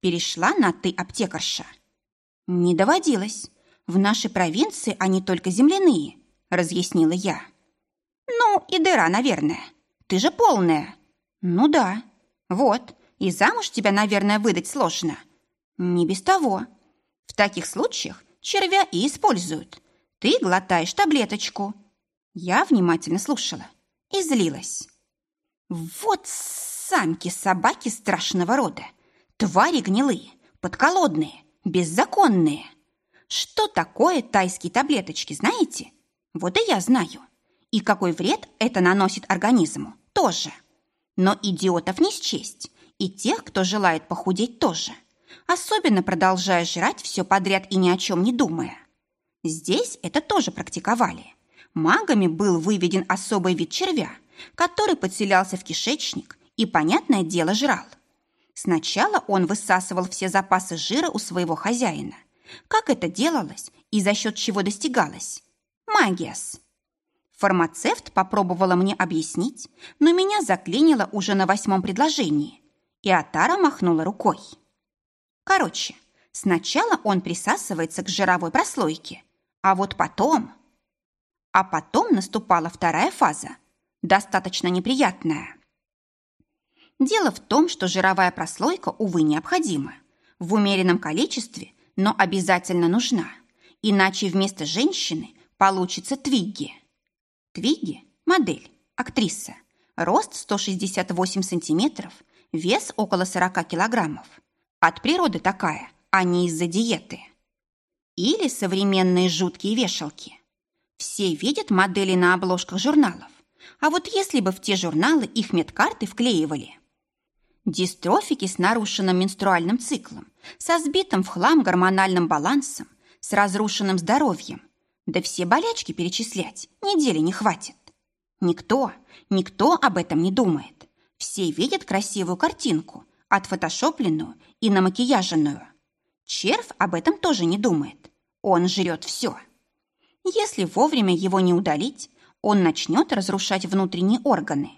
Перешла на «ты» аптекарша. «Не доводилось. В нашей провинции они только земляные», – разъяснила я. «Ну, и дыра, наверное. Ты же полная». «Ну да. Вот. И замуж тебя, наверное, выдать сложно». «Не без того. В таких случаях червя и используют. Ты глотаешь таблеточку». Я внимательно слушала и злилась. «Вот самки-собаки страшного рода. Твари гнилые, подколодные, беззаконные. Что такое тайские таблеточки, знаете? Вот и я знаю. И какой вред это наносит организму, тоже. Но идиотов не счесть. И тех, кто желает похудеть, тоже. Особенно продолжая жрать все подряд и ни о чем не думая. Здесь это тоже практиковали. Магами был выведен особый вид червя, который подселялся в кишечник и, понятное дело, жрал. Сначала он высасывал все запасы жира у своего хозяина. Как это делалось и за счет чего достигалось? Магиас. Фармацевт попробовала мне объяснить, но меня заклинило уже на восьмом предложении, и Атара махнула рукой. Короче, сначала он присасывается к жировой прослойке, а вот потом... А потом наступала вторая фаза, достаточно неприятная. Дело в том, что жировая прослойка, увы, необходима. В умеренном количестве, но обязательно нужна. Иначе вместо женщины получится Твигги. Твигги – модель, актриса. Рост 168 сантиметров, вес около 40 килограммов. От природы такая, а не из-за диеты. Или современные жуткие вешалки. Все видят модели на обложках журналов. А вот если бы в те журналы их медкарты вклеивали – Дистрофики с нарушенным менструальным циклом, со сбитым в хлам гормональным балансом, с разрушенным здоровьем. Да все болячки перечислять недели не хватит. Никто, никто об этом не думает. Все видят красивую картинку, отфотошопленную и намакияженную. Червь об этом тоже не думает. Он жрет все. Если вовремя его не удалить, он начнет разрушать внутренние органы.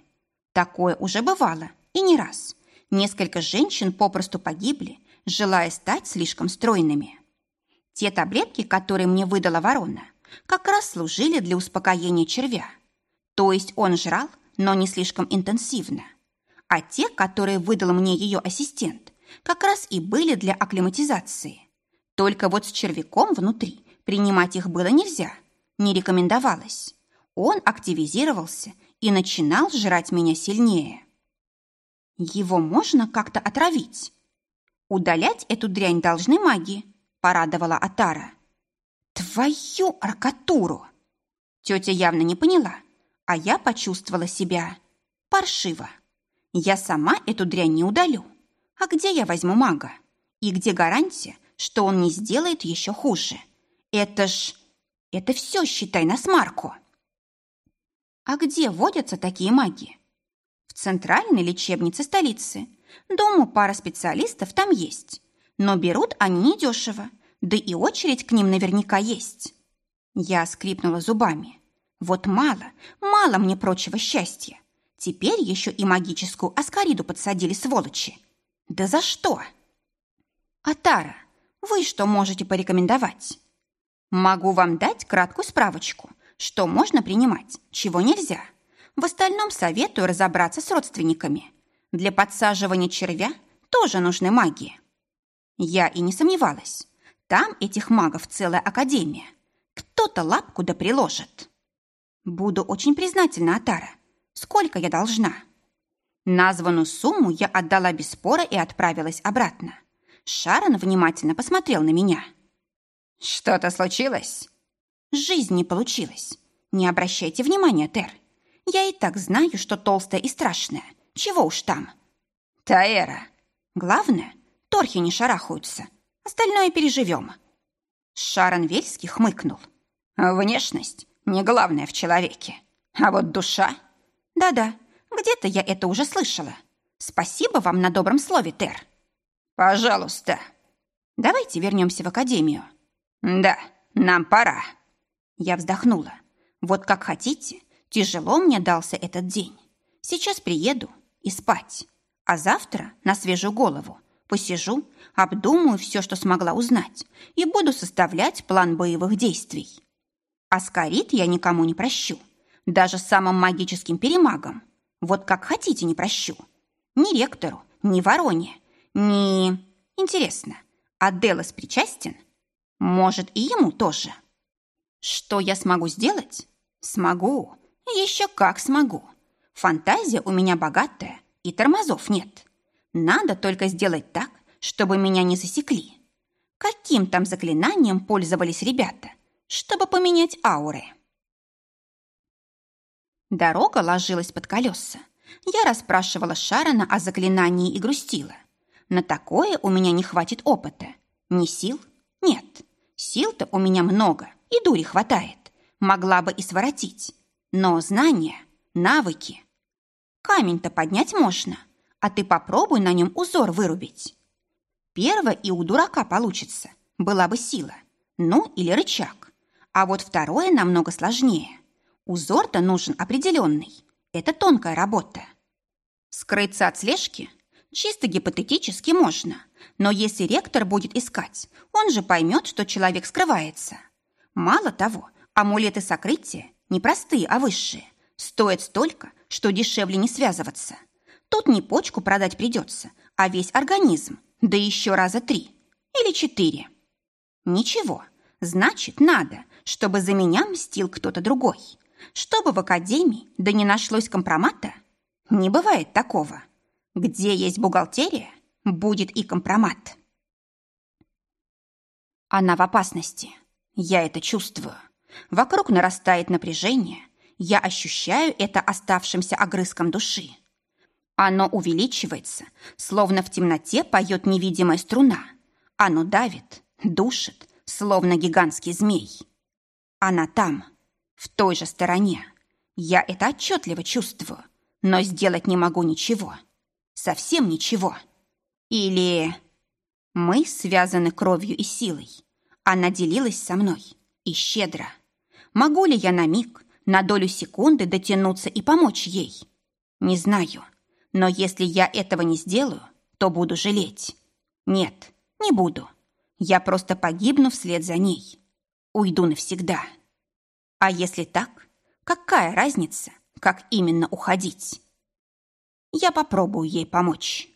Такое уже бывало, и не раз. Несколько женщин попросту погибли, желая стать слишком стройными. Те таблетки, которые мне выдала ворона, как раз служили для успокоения червя. То есть он жрал, но не слишком интенсивно. А те, которые выдал мне ее ассистент, как раз и были для акклиматизации. Только вот с червяком внутри принимать их было нельзя, не рекомендовалось. Он активизировался и начинал жрать меня сильнее. Его можно как-то отравить. Удалять эту дрянь должны маги, порадовала Атара. Твою аркатуру! Тетя явно не поняла, а я почувствовала себя паршиво. Я сама эту дрянь не удалю. А где я возьму мага? И где гарантия, что он не сделает еще хуже? Это ж... Это все, считай, на смарку. А где водятся такие маги? центральной лечебнице столицы. Думаю, пара специалистов там есть. Но берут они недешево, да и очередь к ним наверняка есть. Я скрипнула зубами. Вот мало, мало мне прочего счастья. Теперь еще и магическую аскариду подсадили сволочи. Да за что? Атара, вы что можете порекомендовать? Могу вам дать краткую справочку, что можно принимать, чего нельзя – в остальном советую разобраться с родственниками. Для подсаживания червя тоже нужны маги. Я и не сомневалась. Там этих магов целая академия. Кто-то лапку да приложит. Буду очень признательна, Атара. Сколько я должна? Названную сумму я отдала без спора и отправилась обратно. Шарон внимательно посмотрел на меня. «Что-то случилось?» «Жизнь не получилась. Не обращайте внимания, Тер. Я и так знаю, что толстая и страшная. Чего уж там. Таэра, Главное, торхи не шарахаются. Остальное переживем. Шарон Вельский хмыкнул. Внешность не главное в человеке. А вот душа... Да-да, где-то я это уже слышала. Спасибо вам на добром слове, Тер. Пожалуйста. Давайте вернемся в академию. Да, нам пора. Я вздохнула. Вот как хотите, тяжело мне дался этот день. Сейчас приеду и спать. А завтра на свежую голову посижу, обдумаю все, что смогла узнать, и буду составлять план боевых действий. А скорит я никому не прощу, даже самым магическим перемагам. Вот как хотите не прощу. Ни ректору, ни вороне, ни... Интересно, а Делос причастен? Может, и ему тоже? Что я смогу сделать? Смогу. Еще как смогу. Фантазия у меня богатая, и тормозов нет. Надо только сделать так, чтобы меня не засекли. Каким там заклинанием пользовались ребята, чтобы поменять ауры? Дорога ложилась под колеса. Я расспрашивала Шарона о заклинании и грустила. На такое у меня не хватит опыта. Ни сил? Нет. Сил-то у меня много, и дури хватает. Могла бы и своротить. Но знания, навыки. Камень-то поднять можно, а ты попробуй на нем узор вырубить. Первое и у дурака получится, была бы сила. Ну, или рычаг. А вот второе намного сложнее. Узор-то нужен определенный. Это тонкая работа. Скрыться от слежки чисто гипотетически можно. Но если ректор будет искать, он же поймет, что человек скрывается. Мало того, амулеты сокрытия не простые, а высшие. Стоят столько, что дешевле не связываться. Тут не почку продать придется, а весь организм, да еще раза три или четыре. Ничего, значит, надо, чтобы за меня мстил кто-то другой. Чтобы в академии да не нашлось компромата? Не бывает такого. Где есть бухгалтерия, будет и компромат. Она в опасности. Я это чувствую. Вокруг нарастает напряжение. Я ощущаю это оставшимся огрызком души. Оно увеличивается, словно в темноте поет невидимая струна. Оно давит, душит, словно гигантский змей. Она там, в той же стороне. Я это отчетливо чувствую, но сделать не могу ничего. Совсем ничего. Или мы связаны кровью и силой. Она делилась со мной и щедро. Могу ли я на миг, на долю секунды дотянуться и помочь ей? Не знаю. Но если я этого не сделаю, то буду жалеть. Нет, не буду. Я просто погибну вслед за ней. Уйду навсегда. А если так, какая разница, как именно уходить? Я попробую ей помочь.